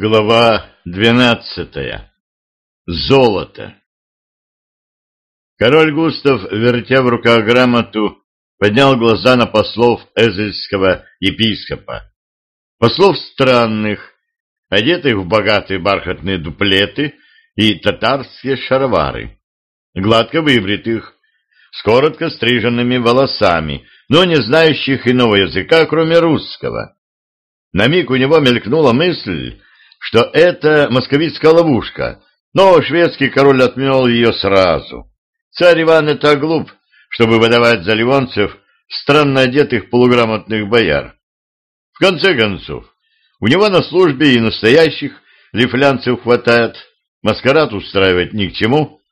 Глава двенадцатая. Золото. Король Густав, вертя в руках грамоту, поднял глаза на послов эзельского епископа. Послов странных, одетых в богатые бархатные дуплеты и татарские шаровары, гладко выбритых, с коротко стриженными волосами, но не знающих иного языка, кроме русского. На миг у него мелькнула мысль, что это московитская ловушка, но шведский король отмел ее сразу. Царь Иван это глуп, чтобы выдавать за ливонцев странно одетых полуграмотных бояр. В конце концов, у него на службе и настоящих лифлянцев хватает, маскарад устраивать ни к чему.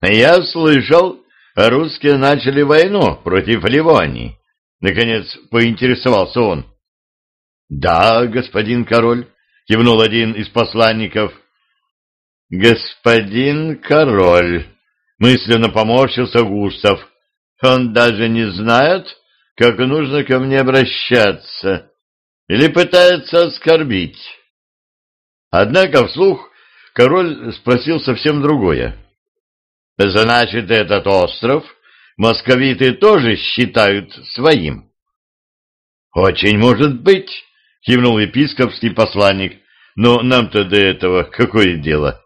Я слышал, русские начали войну против Ливонии. Наконец поинтересовался он. — Да, господин король, — кивнул один из посланников. «Господин король!» — мысленно поморщился Густав. «Он даже не знает, как нужно ко мне обращаться, или пытается оскорбить». Однако вслух король спросил совсем другое. «Значит, этот остров московиты тоже считают своим?» «Очень может быть», — кивнул епископский посланник. — Но нам-то до этого какое дело?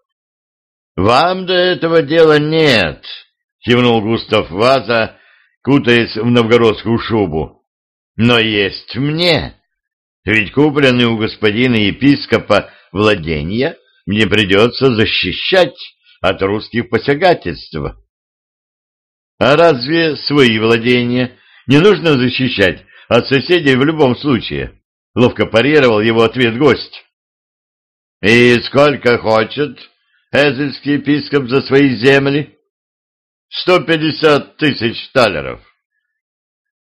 — Вам до этого дела нет, — кивнул Густав Ваза, кутаясь в новгородскую шубу. — Но есть мне. Ведь купленные у господина епископа владения мне придется защищать от русских посягательств. А разве свои владения не нужно защищать от соседей в любом случае? — ловко парировал его ответ гость. — И сколько хочет эзельский епископ за свои земли? — Сто пятьдесят тысяч талеров.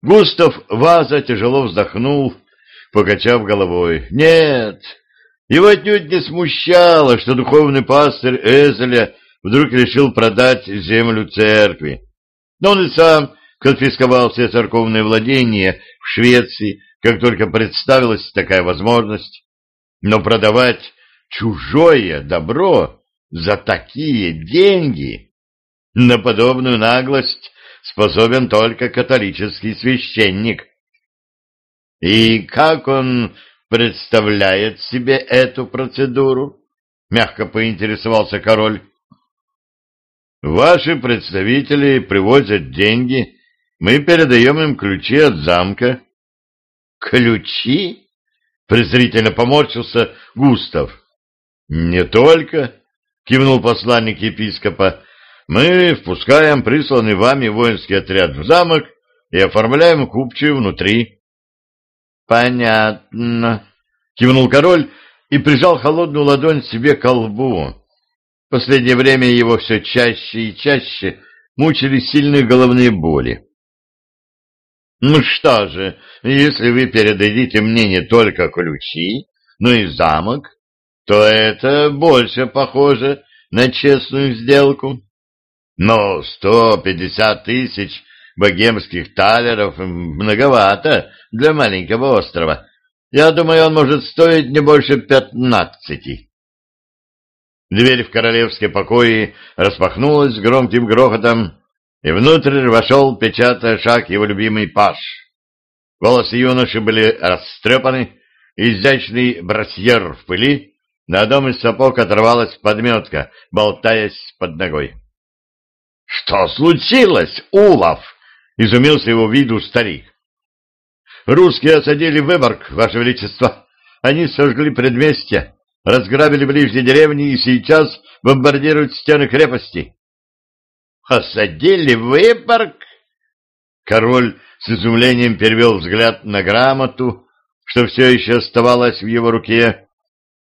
Густав Ваза тяжело вздохнул, покачав головой. Нет, его отнюдь не смущало, что духовный пастырь Эзеля вдруг решил продать землю церкви. Но он и сам конфисковал все церковные владения в Швеции, как только представилась такая возможность. Но продавать чужое добро за такие деньги на подобную наглость способен только католический священник. И как он представляет себе эту процедуру? Мягко поинтересовался король. Ваши представители привозят деньги, мы передаем им ключи от замка. «Ключи?» — презрительно поморщился Густав. «Не только», — кивнул посланник епископа, — «мы впускаем присланный вами воинский отряд в замок и оформляем купчую внутри». «Понятно», — кивнул король и прижал холодную ладонь себе к лбу. В последнее время его все чаще и чаще мучили сильные головные боли. Ну что же, если вы передадите мне не только ключи, но и замок, то это больше похоже на честную сделку. Но сто пятьдесят тысяч богемских талеров многовато для маленького острова. Я думаю, он может стоить не больше пятнадцати. Дверь в королевские покои распахнулась громким грохотом, и внутрь вошел, печатая шаг, его любимый паш. Волосы юноши были растрепаны, изящный брасьер в пыли, на одном из сапог оторвалась подметка, болтаясь под ногой. — Что случилось, Улов? — изумился его виду старик. — Русские осадили Выборг, Ваше Величество. Они сожгли предместье, разграбили ближние деревни и сейчас бомбардируют стены крепости. Осадили Выборг? Король с изумлением перевел взгляд на грамоту, что все еще оставалось в его руке,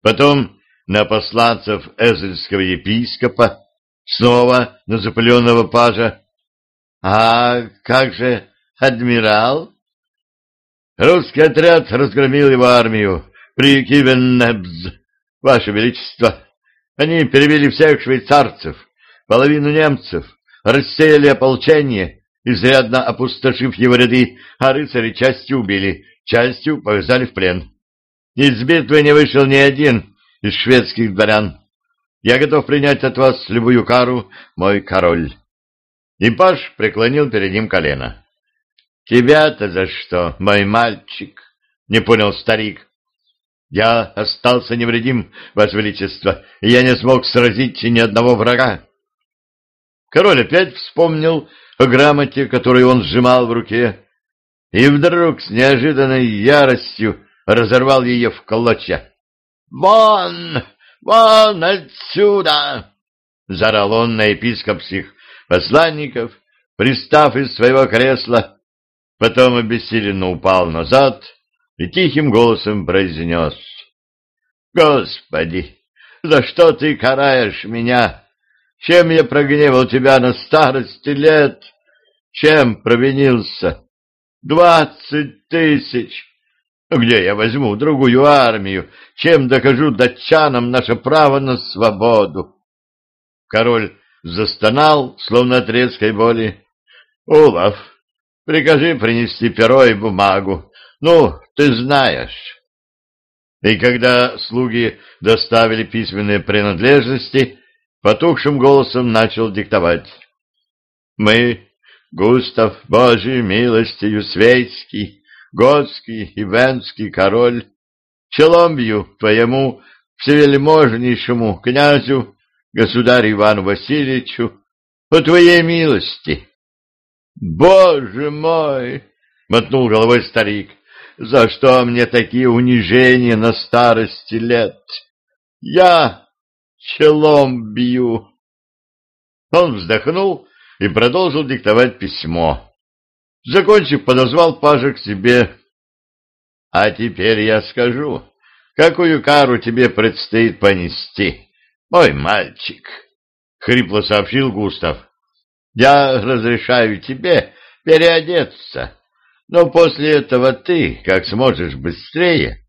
потом на посланцев эзельского епископа, снова на запыленного пажа. — А как же адмирал? Русский отряд разгромил его армию при Кивеннебз, Ваше Величество. Они перебили всех швейцарцев, половину немцев, рассеяли ополчение, изрядно опустошив его ряды, а рыцари частью убили, частью повязали в плен. Из битвы не вышел ни один из шведских дворян. Я готов принять от вас любую кару, мой король. И Паш преклонил перед ним колено. — Тебя-то за что, мой мальчик? — не понял старик. — Я остался невредим, Ваше Величество, и я не смог сразить ни одного врага. Король опять вспомнил о грамоте, которую он сжимал в руке, и вдруг с неожиданной яростью разорвал ее в клочья. «Вон! Вон отсюда!» — заорал он на епископских посланников, пристав из своего кресла, потом обессиленно упал назад и тихим голосом произнес. «Господи, за что ты караешь меня? Чем я прогневал тебя на старости лет? Чем провинился? Двадцать тысяч! Где я возьму другую армию? Чем докажу датчанам наше право на свободу? Король застонал, словно от резкой боли. Улов, прикажи принести перо и бумагу. Ну, ты знаешь. И когда слуги доставили письменные принадлежности, потухшим голосом начал диктовать. Мы, Густав, Божий милостью Светский, Готский и Венский король, челом бью твоему всевельможнейшему князю, государю Ивану Васильевичу, по твоей милости. — Боже мой! — мотнул головой старик. — За что мне такие унижения на старости лет? Я челом бью. Он вздохнул и продолжил диктовать письмо. Закончив, подозвал Пажа к себе. — А теперь я скажу, какую кару тебе предстоит понести, мой мальчик, — хрипло сообщил Густав. — Я разрешаю тебе переодеться, но после этого ты, как сможешь быстрее,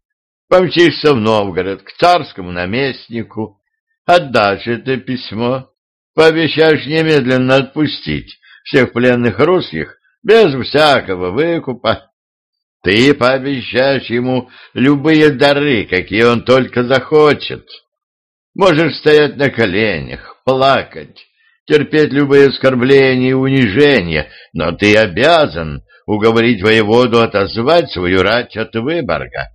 помчишься в Новгород к царскому наместнику, отдашь это письмо, пообещаешь немедленно отпустить всех пленных русских, без всякого выкупа. Ты пообещаешь ему любые дары, какие он только захочет. Можешь стоять на коленях, плакать, терпеть любые оскорбления и унижения, но ты обязан уговорить воеводу отозвать свою рать от Выборга.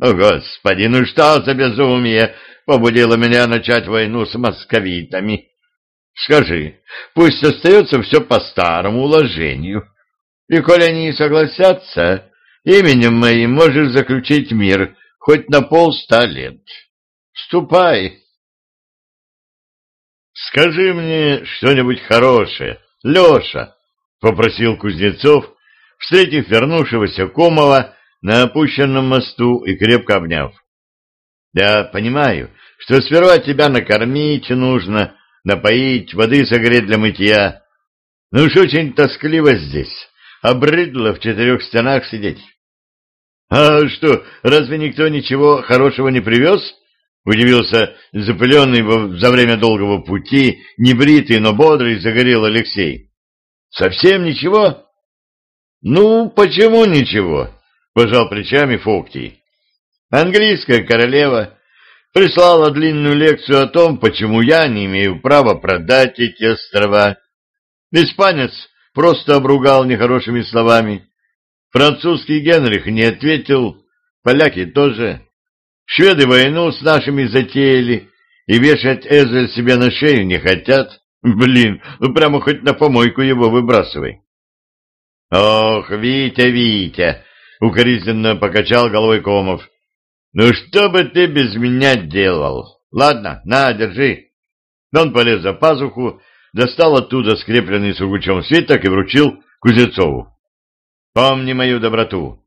О, Господи, ну что за безумие побудило меня начать войну с московитами? Скажи, пусть остается все по старому уложению. И коли они согласятся, именем моим можешь заключить мир хоть на полста лет. Ступай. Скажи мне что-нибудь хорошее, Леша, — попросил Кузнецов, встретив вернувшегося Комова на опущенном мосту и крепко обняв. — Я понимаю, что сперва тебя накормить нужно, напоить, воды согреть для мытья. Но уж очень тоскливо здесь, обрыдло в четырех стенах сидеть. — А что, разве никто ничего хорошего не привез? — удивился запыленный за время долгого пути, небритый, но бодрый, загорел Алексей. — Совсем ничего? — Ну, почему ничего? — пожал плечами Фоктий. Английская королева прислала длинную лекцию о том, почему я не имею права продать эти острова. Испанец просто обругал нехорошими словами. Французский Генрих не ответил, поляки тоже. Шведы войну с нашими затеяли и вешать Эзель себе на шею не хотят. Блин, ну прямо хоть на помойку его выбрасывай. Ох, Витя, Витя, укоризненно покачал головой Комов. Ну что бы ты без меня делал? Ладно, на, держи. Он полез за пазуху, достал оттуда скрепленный сургучом свиток и вручил Кузнецову. Помни мою доброту.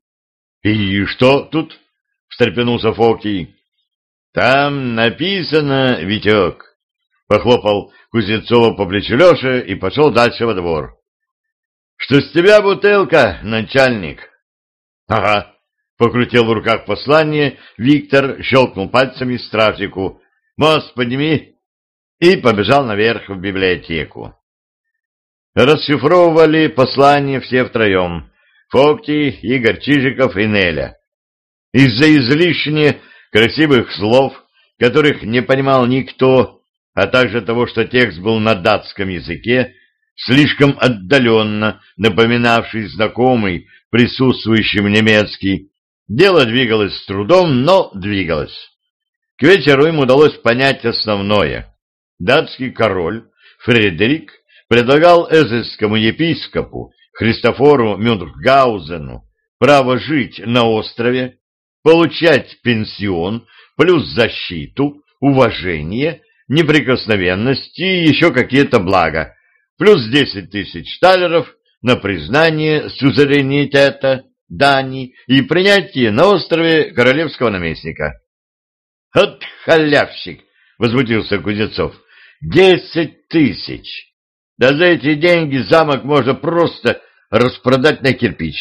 И что тут? встрепенулся Фокий. Там написано, Витек. Похлопал Кузнецова по плечу Леша и пошел дальше во двор. Что с тебя бутылка, начальник? Ага, Покрутил в руках послание, Виктор щелкнул пальцами страфику. «Мост подними!» и побежал наверх в библиотеку. Расшифровывали послание все втроем — Фокти, Игорь Чижиков и Неля. Из-за излишне красивых слов, которых не понимал никто, а также того, что текст был на датском языке, слишком отдаленно напоминавший знакомый присутствующим немецкий, дело двигалось с трудом, но двигалось. К вечеру им удалось понять основное. Датский король Фредерик предлагал эзельскому епископу Христофору Мюнхгаузену право жить на острове, получать пенсион, плюс защиту, уважение, неприкосновенность и еще какие-то блага, плюс 10 тысяч талеров на признание сюзеренитета Дани и принятие на острове королевского наместника. «От халявщик!» — возмутился Кузнецов. «Десять тысяч! Да за эти деньги замок можно просто распродать на кирпич.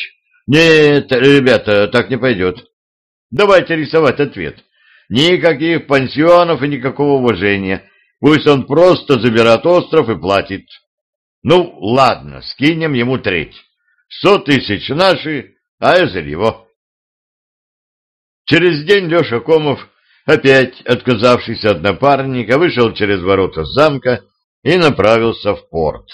Нет, ребята, так не пойдет. Давайте рисовать ответ. Никаких пансионов и никакого уважения. Пусть он просто забирает остров и платит. Ну, ладно, скинем ему треть. Сто тысяч наши, а Эзель его. Через день Леша Комов, опять отказавшийся от напарника, вышел через ворота замка и направился в порт.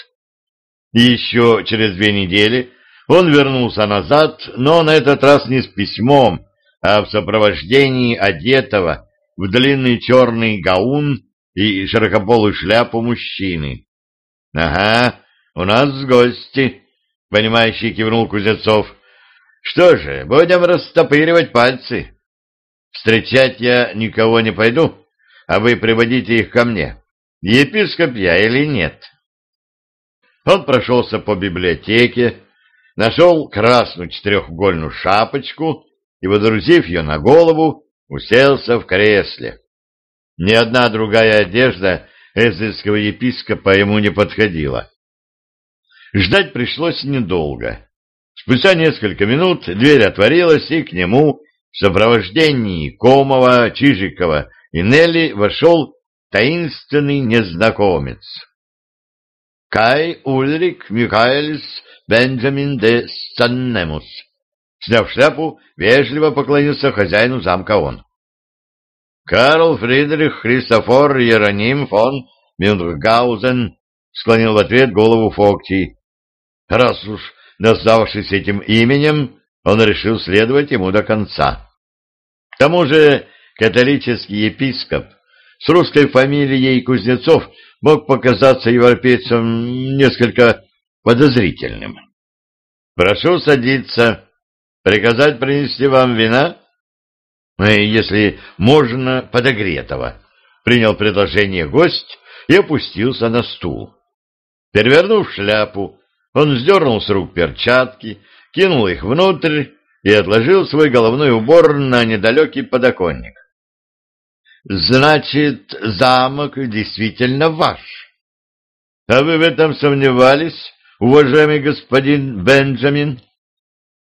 Еще через две недели он вернулся назад, но на этот раз не с письмом, а в сопровождении одетого в длинный черный гаун и широкополую шляпу мужчины. — Ага, у нас гости, — понимающий кивнул Кузнецов. — Что же, будем растопыривать пальцы. Встречать я никого не пойду, а вы приводите их ко мне. Епископ я или нет? Он прошелся по библиотеке, нашел красную четырехугольную шапочку и, водрузив ее на голову, уселся в кресле. Ни одна другая одежда эзельского епископа ему не подходила. Ждать пришлось недолго. Спустя несколько минут дверь отворилась, и к нему в сопровождении Комова, Чижикова и Нелли вошел таинственный незнакомец. Кай Ульрик Михаэльс Бенджамин де Саннемус. Сняв шляпу, вежливо поклонился хозяину замка он. Карл Фридрих Христофор Иероним фон Мюнхгаузен склонил в ответ голову Фокти. Раз уж назвавшись этим именем, он решил следовать ему до конца. К тому же католический епископ с русской фамилией Кузнецов мог показаться европейцам несколько подозрительным. «Прошу садиться. Приказать принести вам вина?» «Если можно, подогретого», — принял предложение гость и опустился на стул. Перевернув шляпу, он сдернул с рук перчатки, кинул их внутрь и отложил свой головной убор на недалекий подоконник. Значит, замок действительно ваш. А вы в этом сомневались, уважаемый господин Бенджамин?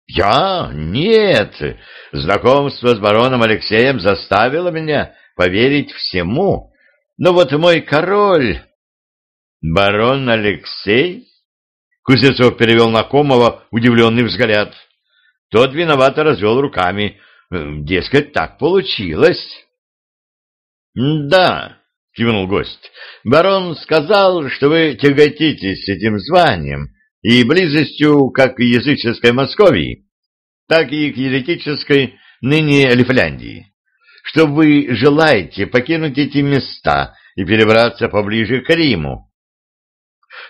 Я? Нет. Знакомство с бароном Алексеем заставило меня поверить всему. Но вот мой король... Барон Алексей? Кузнецов перевел на Комова удивленный взгляд. Тот виновато развел руками. Дескать, так получилось. — Да, — кивнул гость, — барон сказал, что вы тяготитесь этим званием и близостью как к языческой Московии, так и к еретической ныне Лифляндии, что вы желаете покинуть эти места и перебраться поближе к Риму. —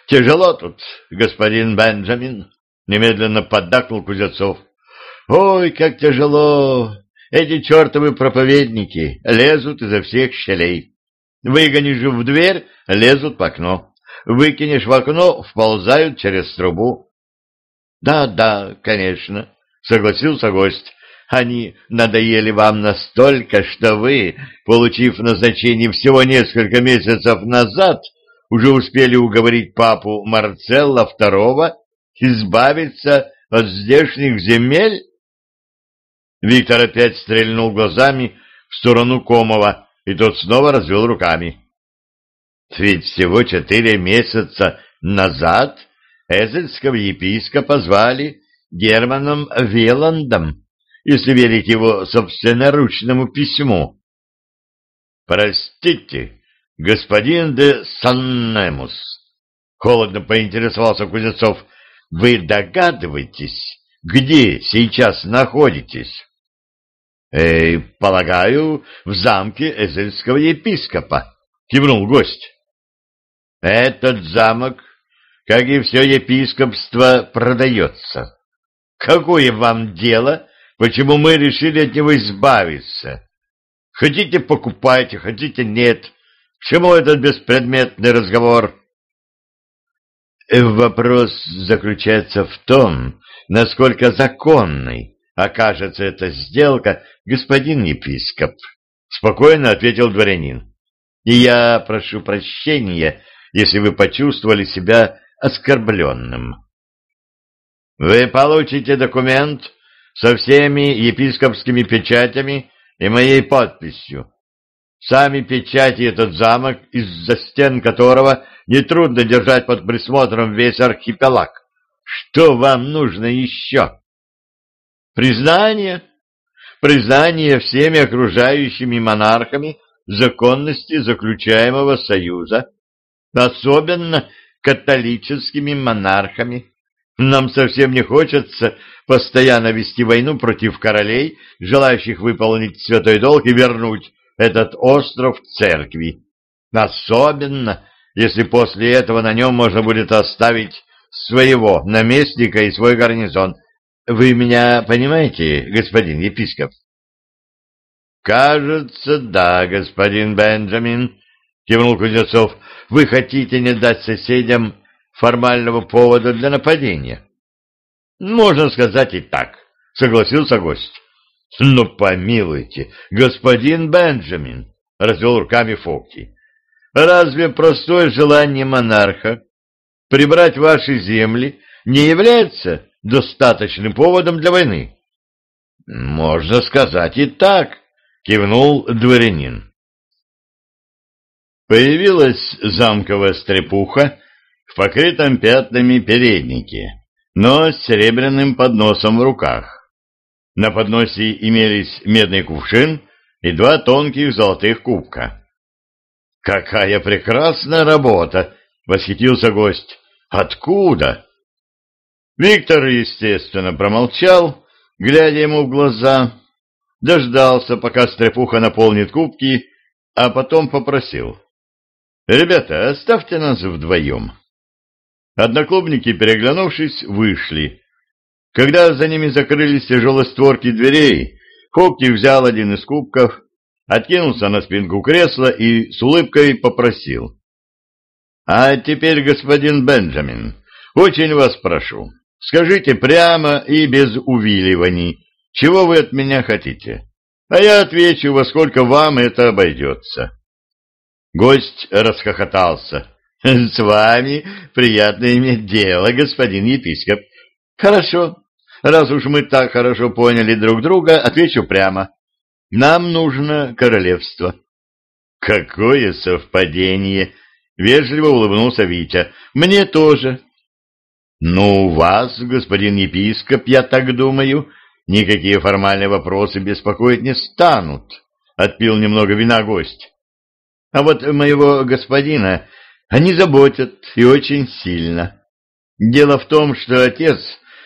Тяжело тут, господин Бенджамин, — немедленно поддакнул Кузнецов. — Ой, как тяжело! Эти чертовы проповедники лезут изо всех щелей. Выгонишь в дверь — лезут в окно. Выкинешь в окно — вползают через трубу. «Да, — Да-да, конечно, — согласился гость. — Они надоели вам настолько, что вы, получив назначение всего несколько месяцев назад, уже успели уговорить папу Марцелла II избавиться от здешних земель? Виктор опять стрельнул глазами в сторону Комова, и тот снова развел руками. Ведь всего четыре месяца назад эзельского епископа звали Германом Веландом, если верить его собственноручному письму. «Простите, господин де Саннемус», — холодно поинтересовался Кузнецов, — «вы догадываетесь, где сейчас находитесь?» «Э, «Полагаю, в замке эзельского епископа», — кивнул гость. «Этот замок, как и все епископство, продается. Какое вам дело, почему мы решили от него избавиться?» Хотите, покупайте, хотите, нет. Чему этот беспредметный разговор? Э, вопрос заключается в том, насколько законной окажется эта сделка, господин епископ, — спокойно ответил дворянин. И я прошу прощения, если вы почувствовали себя оскорбленным. Вы получите документ со всеми епископскими печатями и моей подписью. Сами печати этот замок, из-за стен которого нетрудно держать под присмотром весь архипелаг. Что вам нужно еще? Признание? Признание всеми окружающими монархами законности заключаемого союза, особенно католическими монархами. Нам совсем не хочется постоянно вести войну против королей, желающих выполнить святой долг и вернуть этот остров церкви. Особенно, если после этого на нем можно будет оставить своего наместника и свой гарнизон. Вы меня понимаете, господин епископ? Кажется, да, господин Бенджамин, кивнул Кузнецов. Вы хотите не дать соседям формального повода для нападения. Можно сказать и так, согласился гость. Но помилуйте, господин Бенджамин, развел руками Фокти. Разве простое желание монарха прибрать ваши земли не является достаточным поводом для войны? Можно сказать и так, кивнул дворянин. Появилась замковая стрепуха в покрытом пятнами переднике, но с серебряным подносом в руках. На подносе имелись медный кувшин и два тонких золотых кубка. «Какая прекрасная работа!» — восхитился гость. «Откуда?» Виктор, естественно, промолчал, глядя ему в глаза, дождался, пока стрепуха наполнит кубки, а потом попросил. «Ребята, оставьте нас вдвоем». Одноклубники, переглянувшись, вышли. Когда за ними закрылись тяжелые створки дверей, Хопти взял один из кубков, откинулся на спинку кресла и с улыбкой попросил. — А теперь, господин Бенджамин, очень вас прошу, скажите прямо и без увиливаний, чего вы от меня хотите, а я отвечу, во сколько вам это обойдется. Гость расхохотался. — С вами приятно иметь дело, господин епископ. — Хорошо. Раз уж мы так хорошо поняли друг друга, отвечу прямо. Нам нужно королевство. — Какое совпадение! — вежливо улыбнулся Витя. — Мне тоже. — Ну, вас, господин епископ, я так думаю, никакие формальные вопросы беспокоить не станут, — отпил немного вина гость. — А вот моего господина они заботят и очень сильно. Дело в том, что отец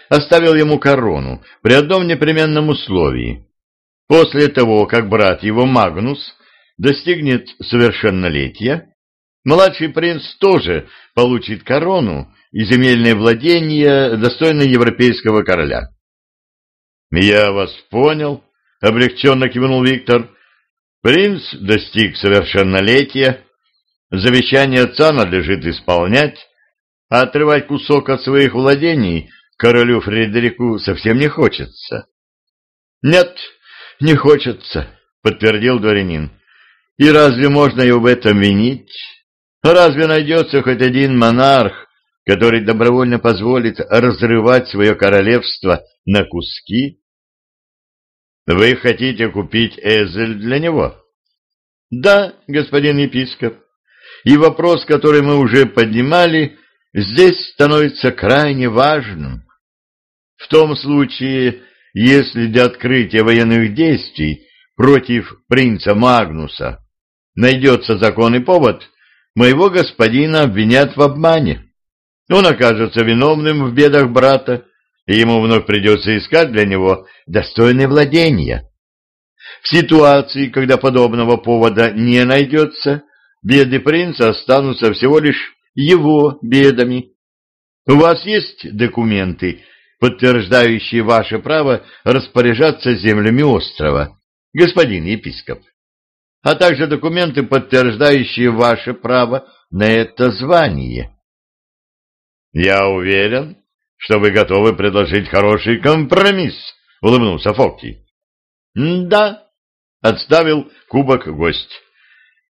оставил ему корону при одном непременном условии. После того, как брат его Магнус достигнет совершеннолетия, младший принц тоже получит корону и земельные владения, достойные европейского короля. «Я вас понял», — облегченно кивнул Виктор. «Принц достиг совершеннолетия, Завещание отца надлежит исполнять, а отрывать кусок от своих владений королю Фредерику совсем не хочется. — Нет, не хочется, — подтвердил дворянин. — И разве можно его в этом винить? Разве найдется хоть один монарх, который добровольно позволит разрывать свое королевство на куски? — Вы хотите купить Эзель для него? — Да, господин епископ и вопрос, который мы уже поднимали, здесь становится крайне важным. В том случае, если для открытия военных действий против принца Магнуса найдется законный повод, моего господина обвинят в обмане. Он окажется виновным в бедах брата, и ему вновь придется искать для него достойное владение. В ситуации, когда подобного повода не найдется, беды принца останутся всего лишь его бедами. У вас есть документы, подтверждающие ваше право распоряжаться землями острова, господин епископ, а также документы, подтверждающие ваше право на это звание. Я уверен, что вы готовы предложить хороший компромисс, улыбнулся Фокти. Да, отставил кубок гость.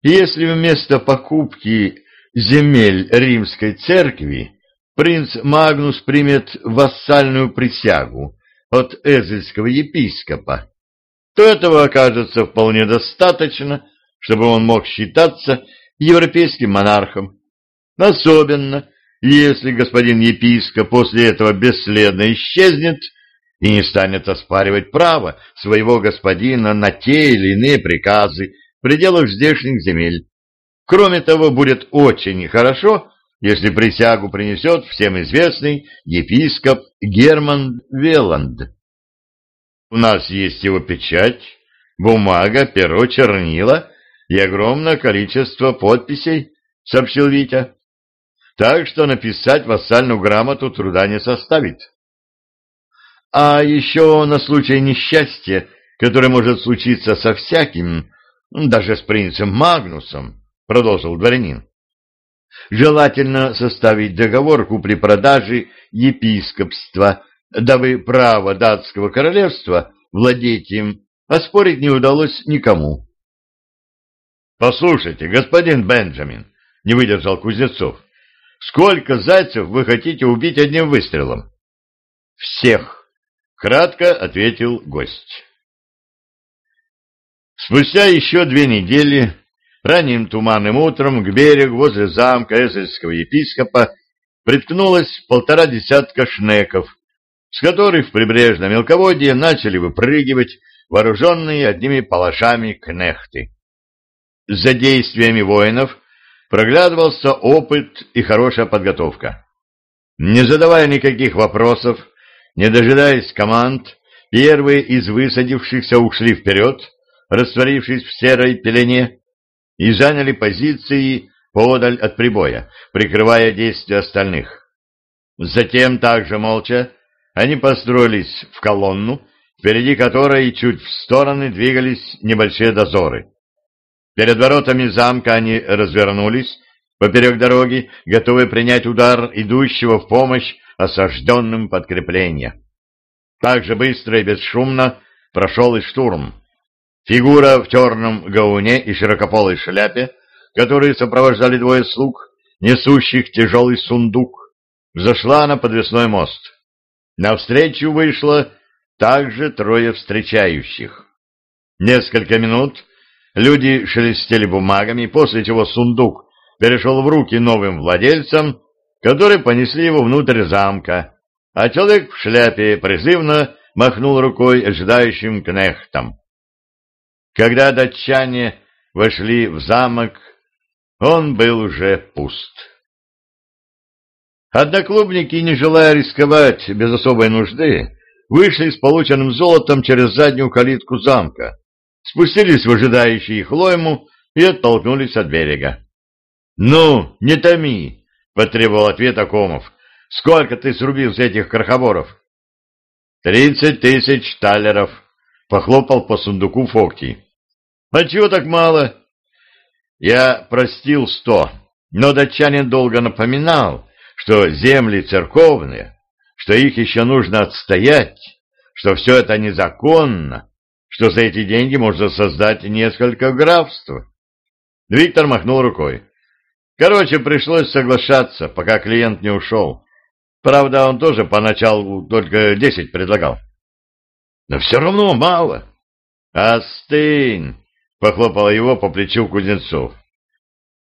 Если вместо покупки земель римской церкви принц Магнус примет вассальную присягу от эзельского епископа, то этого окажется вполне достаточно, чтобы он мог считаться европейским монархом. Особенно, если господин епископ после этого бесследно исчезнет и не станет оспаривать право своего господина на те или иные приказы в пределах здешних земель. Кроме того, будет очень хорошо, если присягу принесет всем известный епископ Герман Веланд. У нас есть его печать, бумага, перо, чернила и огромное количество подписей, сообщил Витя. Так что написать вассальную грамоту труда не составит. А еще на случай несчастья, которое может случиться со всяким, даже с принцем Магнусом, продолжил дворянин. Желательно составить договор купли-продажи епископства, дабы право датского королевства владеть им оспорить не удалось никому. «Послушайте, господин Бенджамин», — не выдержал Кузнецов, — «сколько зайцев вы хотите убить одним выстрелом?» «Всех», — кратко ответил гость. Спустя еще две недели Ранним туманным утром к берегу возле замка эзельского епископа приткнулось полтора десятка шнеков, с которых в прибрежном мелководье начали выпрыгивать вооруженные одними палашами кнехты. За действиями воинов проглядывался опыт и хорошая подготовка. Не задавая никаких вопросов, не дожидаясь команд, первые из высадившихся ушли вперед, растворившись в серой пелене, и заняли позиции подаль от прибоя, прикрывая действия остальных. Затем также молча они построились в колонну, впереди которой чуть в стороны двигались небольшие дозоры. Перед воротами замка они развернулись поперек дороги, готовые принять удар идущего в помощь осажденным подкрепления. Так же быстро и бесшумно прошел и штурм. Фигура в черном гауне и широкополой шляпе, которые сопровождали двое слуг, несущих тяжелый сундук, зашла на подвесной мост. Навстречу вышло также трое встречающих. Несколько минут люди шелестели бумагами, после чего сундук перешел в руки новым владельцам, которые понесли его внутрь замка, а человек в шляпе призывно махнул рукой ожидающим кнехтам. Когда датчане вошли в замок, он был уже пуст. Одноклубники, не желая рисковать без особой нужды, вышли с полученным золотом через заднюю калитку замка, спустились в ожидающий их лойму и оттолкнулись от берега. — Ну, не томи! — потребовал ответ Акомов. — Сколько ты срубил с этих крохоборов? — Тридцать тысяч талеров, — похлопал по сундуку Фокти. А чего так мало? Я простил сто, но датчанин долго напоминал, что земли церковные, что их еще нужно отстоять, что все это незаконно, что за эти деньги можно создать несколько графств. Виктор махнул рукой. Короче, пришлось соглашаться, пока клиент не ушел. Правда, он тоже поначалу только десять предлагал. Но все равно мало. Остынь, — похлопал его по плечу Кузнецов.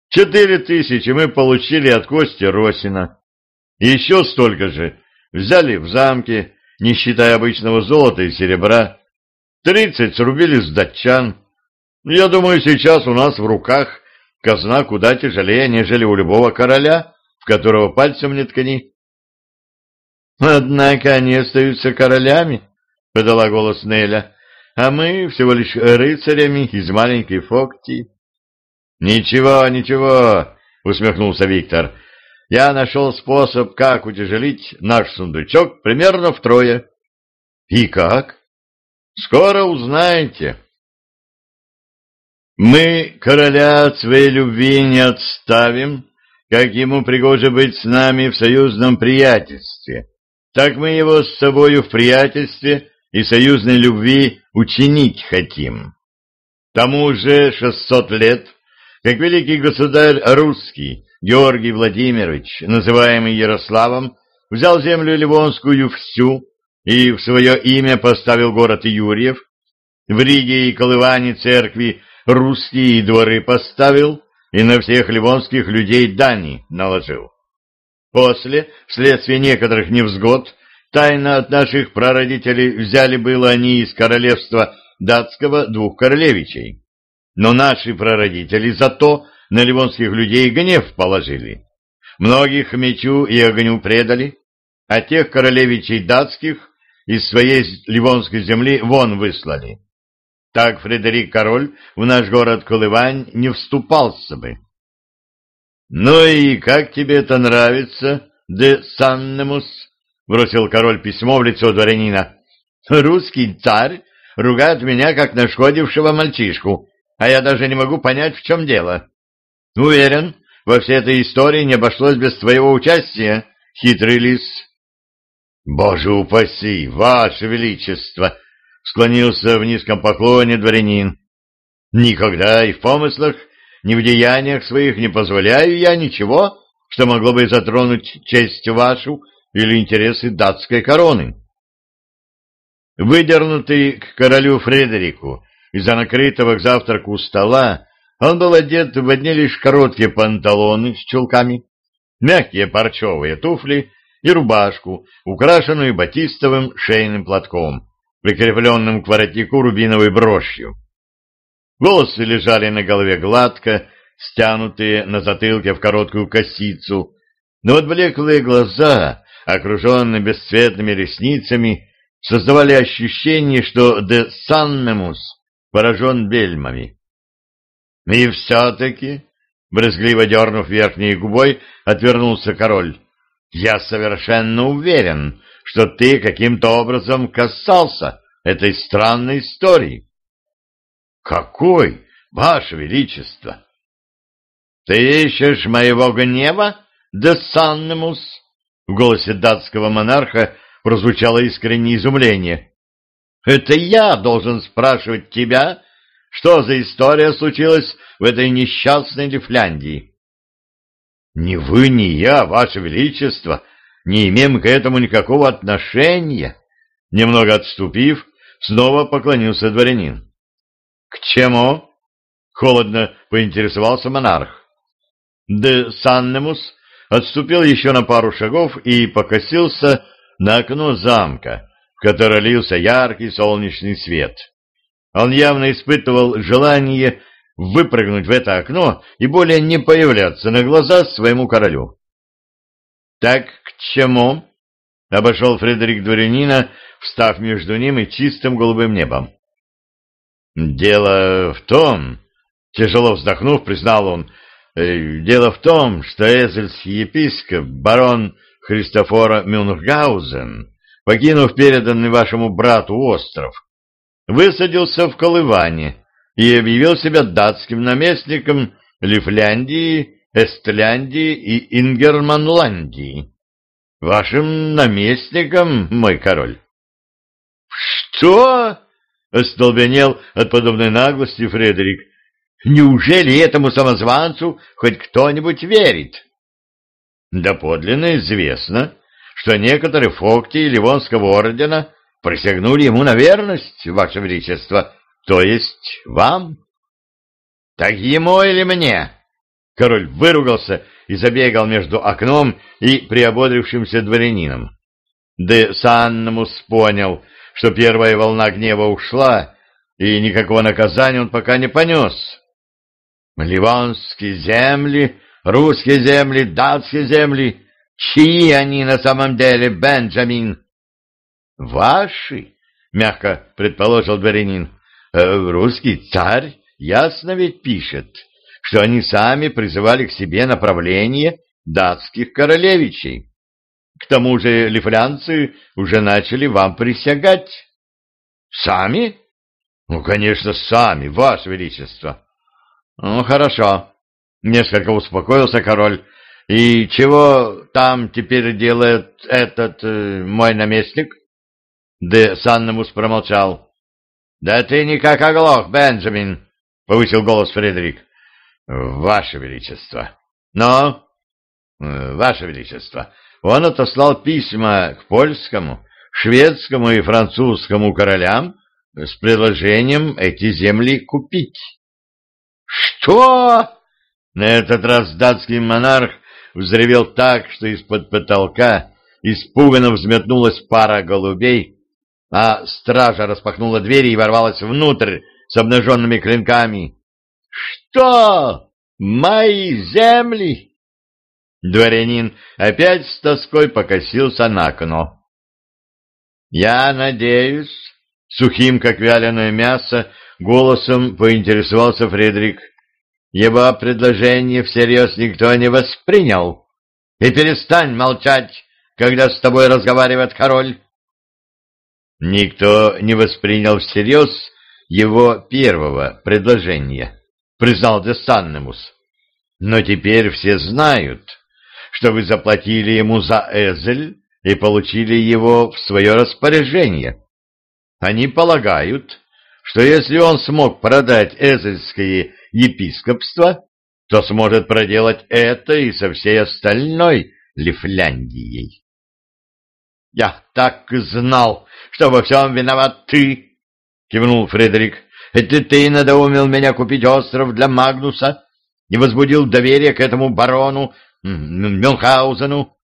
«Четыре тысячи мы получили от Кости Росина. Еще столько же взяли в замке не считая обычного золота и серебра. Тридцать срубили с датчан. Я думаю, сейчас у нас в руках казна куда тяжелее, нежели у любого короля, в которого пальцем не ткани. Однако они остаются королями, — подала голос Неля, — а мы всего лишь рыцарями из маленькой Фокти. — Ничего, ничего, — усмехнулся Виктор. — Я нашел способ, как утяжелить наш сундучок примерно втрое. — И как? — Скоро узнаете. Мы короля от своей любви не отставим, как ему пригоже быть с нами в союзном приятельстве так мы его с собою в приятельстве и союзной любви учинить хотим. Тому же шестьсот лет, как великий государь русский Георгий Владимирович, называемый Ярославом, взял землю Ливонскую всю и в свое имя поставил город Юрьев, в Риге и Колыване церкви русские дворы поставил и на всех ливонских людей дани наложил. После, вследствие некоторых невзгод, тайно от наших прародителей взяли было они из королевства датского двух королевичей. Но наши прародители зато на ливонских людей гнев положили. Многих мечу и огню предали, а тех королевичей датских из своей ливонской земли вон выслали. Так Фредерик Король в наш город Колывань не вступался бы. — Ну и как тебе это нравится, де Саннемус? — бросил король письмо в лицо дворянина. — Русский царь ругает меня, как нашкодившего мальчишку, а я даже не могу понять, в чем дело. Уверен, во всей этой истории не обошлось без твоего участия, хитрый лис. — Боже упаси, ваше величество! — склонился в низком поклоне дворянин. — Никогда и в помыслах ни в деяниях своих не позволяю я ничего, что могло бы затронуть честь вашу или интересы датской короны. Выдернутый к королю Фредерику из-за накрытого к завтраку стола, он был одет в одни лишь короткие панталоны с чулками, мягкие парчевые туфли и рубашку, украшенную батистовым шейным платком, прикрепленным к воротнику рубиновой брошью. Волосы лежали на голове гладко, стянутые на затылке в короткую косицу, но вот блеклые глаза, окруженные бесцветными ресницами, создавали ощущение, что де Саннемус поражен бельмами. И все-таки, брезгливо дернув верхней губой, отвернулся король. Я совершенно уверен, что ты каким-то образом касался этой странной истории. Какой, ваше величество? Ты ищешь моего гнева, де Саннемус? В голосе датского монарха прозвучало искреннее изумление. Это я должен спрашивать тебя, что за история случилась в этой несчастной Лифляндии? Ни вы, ни я, ваше величество, не имеем к этому никакого отношения. Немного отступив, снова поклонился дворянин. — К чему? — холодно поинтересовался монарх. Де Саннемус отступил еще на пару шагов и покосился на окно замка, в которое лился яркий солнечный свет. Он явно испытывал желание выпрыгнуть в это окно и более не появляться на глаза своему королю. — Так к чему? — обошел Фредерик дворянина, встав между ним и чистым голубым небом. «Дело в том...» — тяжело вздохнув, признал он. «Э, «Дело в том, что эзельский епископ, барон Христофора Мюнхгаузен, покинув переданный вашему брату остров, высадился в Колыване и объявил себя датским наместником Лифляндии, Эстляндии и Ингерманландии. Вашим наместником, мой король». «Что?» Остолбенел от подобной наглости Фредерик. Неужели этому самозванцу хоть кто-нибудь верит? Да подлинно известно, что некоторые фокти Ливонского ордена присягнули ему на верность, Ваше Величество, то есть вам. Так ему или мне? Король выругался и забегал между окном и приободрившимся дворянином. Де Саннамус понял, что первая волна гнева ушла, и никакого наказания он пока не понес. Ливонские земли, русские земли, датские земли, чьи они на самом деле, Бенджамин? Ваши, мягко предположил дворянин. Э, русский царь ясно ведь пишет, что они сами призывали к себе направление датских королевичей. К тому же лифлянцы уже начали вам присягать. Сами? Ну, конечно, сами, ваше величество. Ну, хорошо. Несколько успокоился король. И чего там теперь делает этот э, мой наместник? Де Саннемус промолчал. Да ты никак оглох, Бенджамин, повысил голос Фредерик. Ваше величество. Но, э, ваше величество, он отослал письма к польскому, шведскому и французскому королям с предложением эти земли купить. «Что?» На этот раз датский монарх взревел так, что из-под потолка испуганно взметнулась пара голубей, а стража распахнула двери и ворвалась внутрь с обнаженными клинками. «Что? Мои земли?» Дворянин опять с тоской покосился на окно. «Я надеюсь...» Сухим, как вяленое мясо, голосом поинтересовался Фредерик. Его предложение всерьез никто не воспринял. И перестань молчать, когда с тобой разговаривает король. Никто не воспринял всерьез его первого предложения, признал Десаннемус. Но теперь все знают, что вы заплатили ему за Эзель и получили его в свое распоряжение. Они полагают, что если он смог продать Эзельское епископство, то сможет проделать это и со всей остальной Лифляндией. — Я так и знал, что во всем виноват ты, — кивнул Фредерик. — Это ты надоумил меня купить остров для Магнуса и возбудил доверие к этому барону Мюнхгаузену.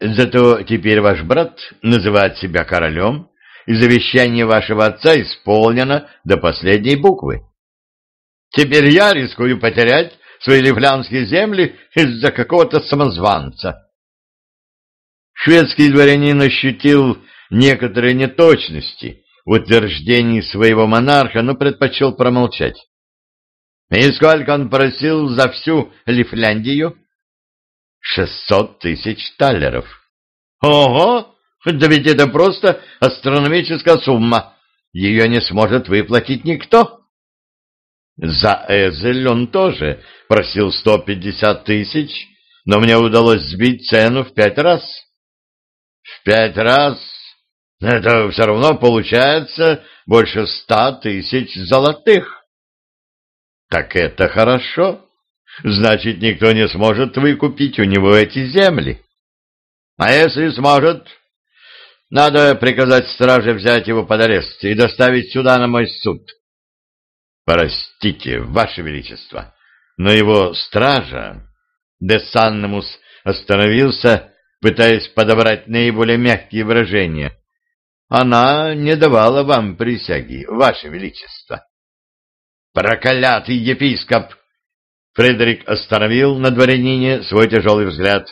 Зато теперь ваш брат называет себя королем и завещание вашего отца исполнено до последней буквы. Теперь я рискую потерять свои ливлянские земли из-за какого-то самозванца. Шведский дворянин ощутил некоторые неточности в утверждении своего монарха, но предпочел промолчать. И сколько он просил за всю Лифляндию? Шестьсот тысяч талеров. Ого! Да ведь это просто астрономическая сумма. Ее не сможет выплатить никто. За Эзель он тоже просил сто пятьдесят тысяч, но мне удалось сбить цену в пять раз. В пять раз? Это все равно получается больше ста тысяч золотых. Так это хорошо. Значит, никто не сможет выкупить у него эти земли. А если сможет, надо приказать страже взять его под арест и доставить сюда на мой суд. Простите, Ваше Величество, но его стража... Де Саннемус остановился, пытаясь подобрать наиболее мягкие выражения. Она не давала вам присяги, Ваше Величество. Проклятый епископ! Фредерик остановил на дворянине свой тяжелый взгляд.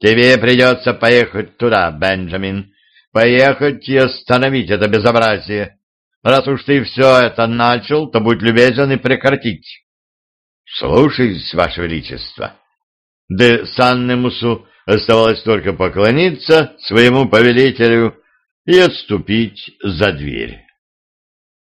Тебе придется поехать туда, Бенджамин. Поехать и остановить это безобразие. Раз уж ты все это начал, то будь любезен и прекратить. Слушаюсь, Ваше Величество. Де Саннемусу оставалось только поклониться своему повелителю и отступить за дверь.